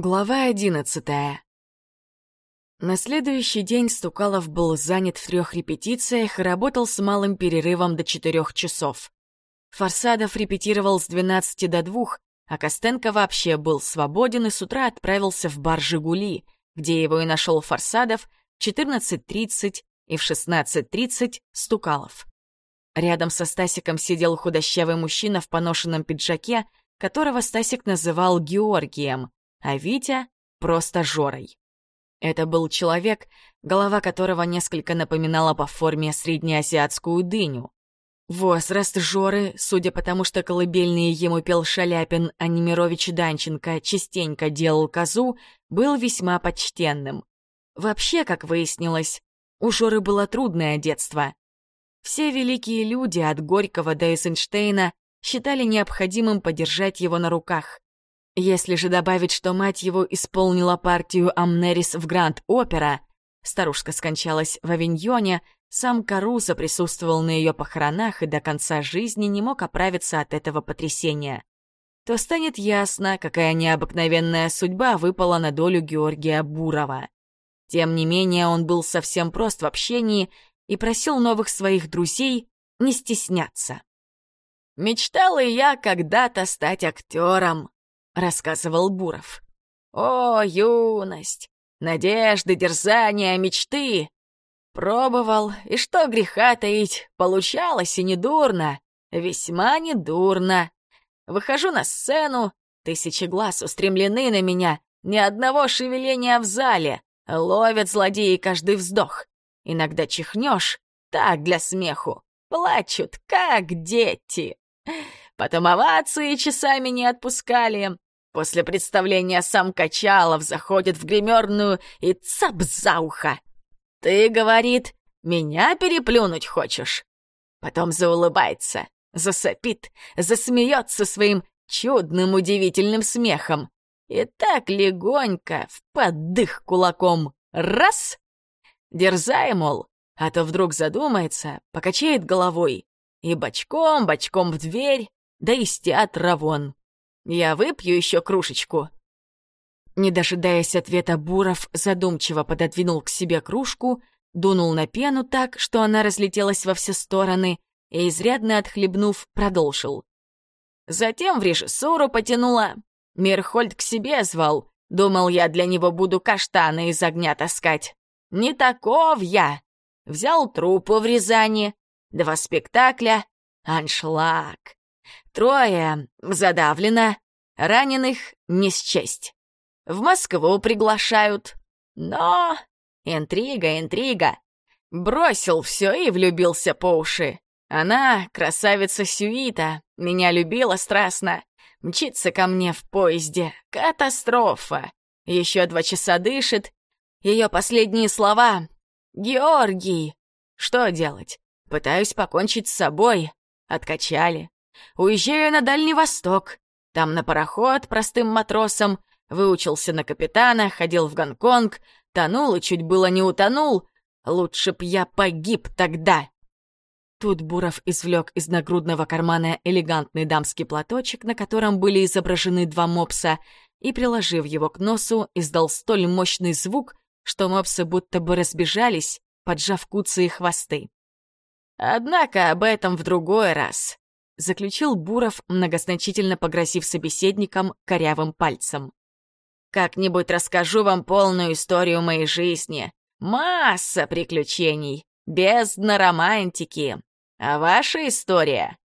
Глава одиннадцатая. На следующий день Стукалов был занят в трех репетициях и работал с малым перерывом до четырех часов. Форсадов репетировал с двенадцати до двух, а Костенко вообще был свободен и с утра отправился в бар «Жигули», где его и нашел Форсадов в 14.30 и в 16.30 Стукалов. Рядом со Стасиком сидел худощавый мужчина в поношенном пиджаке, которого Стасик называл Георгием — а Витя — просто Жорой. Это был человек, голова которого несколько напоминала по форме среднеазиатскую дыню. Возраст Жоры, судя по тому, что колыбельные ему пел Шаляпин, а Немирович Данченко частенько делал козу, был весьма почтенным. Вообще, как выяснилось, у Жоры было трудное детство. Все великие люди, от Горького до Эйзенштейна, считали необходимым подержать его на руках. Если же добавить, что мать его исполнила партию Амнерис в Гранд-Опера, старушка скончалась в Авиньоне, сам Каруза присутствовал на ее похоронах и до конца жизни не мог оправиться от этого потрясения, то станет ясно, какая необыкновенная судьба выпала на долю Георгия Бурова. Тем не менее, он был совсем прост в общении и просил новых своих друзей не стесняться. «Мечтал и я когда-то стать актером», рассказывал Буров. «О, юность! Надежды, дерзания, мечты!» Пробовал, и что греха таить, получалось и недурно, весьма недурно. Выхожу на сцену, тысячи глаз устремлены на меня, ни одного шевеления в зале, ловят злодеи каждый вздох. Иногда чихнешь, так для смеху, плачут, как дети. Потом овации часами не отпускали, После представления сам Качалов заходит в гримерную и цап за ухо. «Ты, — говорит, — меня переплюнуть хочешь?» Потом заулыбается, засопит, засмеется своим чудным удивительным смехом. И так легонько, в поддых кулаком, раз! Дерзай, мол, а то вдруг задумается, покачает головой и бочком-бочком в дверь, да из театра вон. Я выпью еще кружечку». Не дожидаясь ответа, Буров задумчиво пододвинул к себе кружку, дунул на пену так, что она разлетелась во все стороны, и, изрядно отхлебнув, продолжил. Затем в режиссуру потянула. Мирхольд к себе звал. Думал, я для него буду каштаны из огня таскать. Не таков я. Взял труппу в Рязани. Два спектакля. Аншлаг. Трое задавлено, раненых не счесть. В Москву приглашают. Но... Интрига, интрига. Бросил все и влюбился по уши. Она, красавица Сюита, меня любила страстно. Мчится ко мне в поезде. Катастрофа. Еще два часа дышит. Ее последние слова. «Георгий!» Что делать? Пытаюсь покончить с собой. Откачали. Уезжаю на Дальний Восток. Там на пароход простым матросом. Выучился на капитана, ходил в Гонконг. Тонул и чуть было не утонул. Лучше б я погиб тогда. Тут Буров извлек из нагрудного кармана элегантный дамский платочек, на котором были изображены два мопса, и, приложив его к носу, издал столь мощный звук, что мопсы будто бы разбежались, поджав куцы и хвосты. Однако об этом в другой раз заключил Буров, многозначительно погрозив собеседникам корявым пальцем. «Как-нибудь расскажу вам полную историю моей жизни. Масса приключений, бездна романтики. А ваша история?»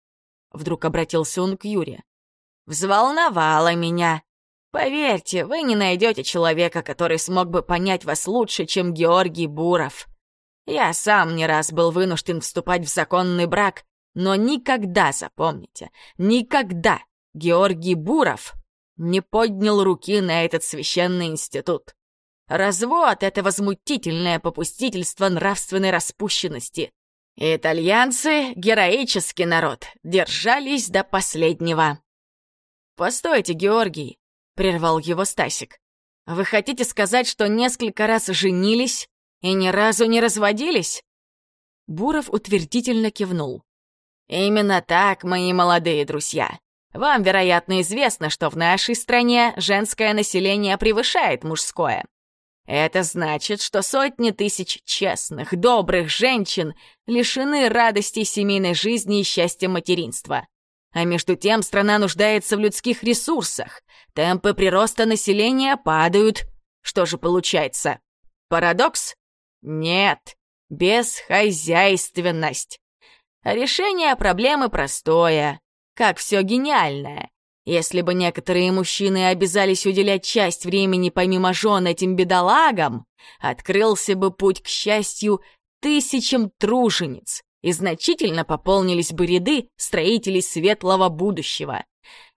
Вдруг обратился он к Юре. «Взволновала меня. Поверьте, вы не найдете человека, который смог бы понять вас лучше, чем Георгий Буров. Я сам не раз был вынужден вступать в законный брак, но никогда, запомните, никогда Георгий Буров не поднял руки на этот священный институт. Развод — это возмутительное попустительство нравственной распущенности. Итальянцы — героический народ, держались до последнего. «Постойте, Георгий», — прервал его Стасик. «Вы хотите сказать, что несколько раз женились и ни разу не разводились?» Буров утвердительно кивнул. «Именно так, мои молодые друзья. Вам, вероятно, известно, что в нашей стране женское население превышает мужское. Это значит, что сотни тысяч честных, добрых женщин лишены радости семейной жизни и счастья материнства. А между тем страна нуждается в людских ресурсах. Темпы прироста населения падают. Что же получается? Парадокс? Нет. Бесхозяйственность. Решение проблемы простое. Как все гениальное. Если бы некоторые мужчины обязались уделять часть времени помимо жен этим бедолагам, открылся бы путь к счастью тысячам тружениц, и значительно пополнились бы ряды строителей светлого будущего.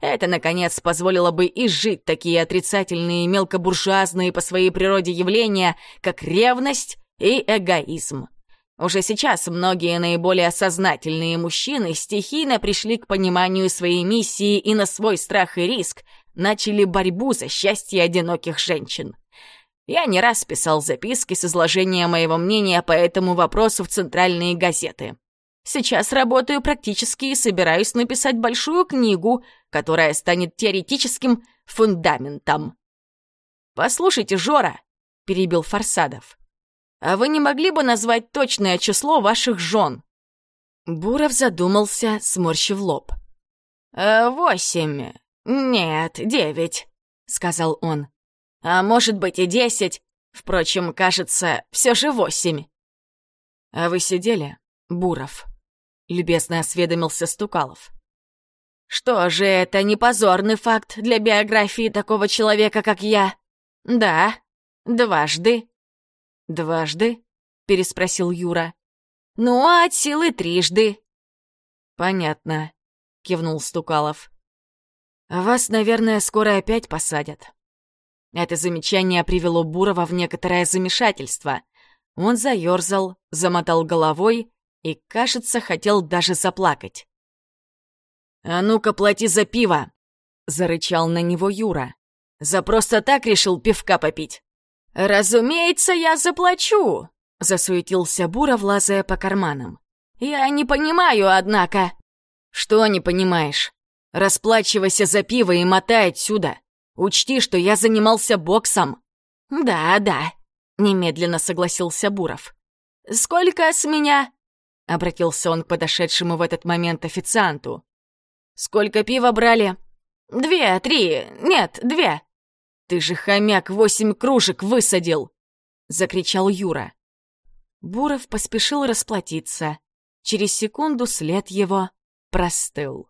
Это, наконец, позволило бы изжить такие отрицательные мелкобуржуазные по своей природе явления, как ревность и эгоизм. Уже сейчас многие наиболее сознательные мужчины стихийно пришли к пониманию своей миссии и на свой страх и риск начали борьбу за счастье одиноких женщин. Я не раз писал записки с изложением моего мнения по этому вопросу в центральные газеты. Сейчас работаю практически и собираюсь написать большую книгу, которая станет теоретическим фундаментом. «Послушайте, Жора», — перебил Фарсадов, а вы не могли бы назвать точное число ваших жен?» Буров задумался, сморщив лоб. «Э, «Восемь. Нет, девять», — сказал он. «А может быть и десять. Впрочем, кажется, все же восемь». «А вы сидели, Буров?» — любезно осведомился Стукалов. «Что же это не позорный факт для биографии такого человека, как я? Да, дважды «Дважды?» — переспросил Юра. «Ну, а от силы трижды». «Понятно», — кивнул Стукалов. «Вас, наверное, скоро опять посадят». Это замечание привело Бурова в некоторое замешательство. Он заерзал, замотал головой и, кажется, хотел даже заплакать. «А ну-ка, плати за пиво!» — зарычал на него Юра. «За просто так решил пивка попить?» «Разумеется, я заплачу!» — засуетился Бура, влазая по карманам. «Я не понимаю, однако...» «Что не понимаешь? Расплачивайся за пиво и мотай отсюда. Учти, что я занимался боксом». «Да, да», — немедленно согласился Буров. «Сколько с меня?» — обратился он к подошедшему в этот момент официанту. «Сколько пива брали?» «Две, три, нет, две». «Ты же, хомяк, восемь кружек высадил!» — закричал Юра. Буров поспешил расплатиться. Через секунду след его простыл.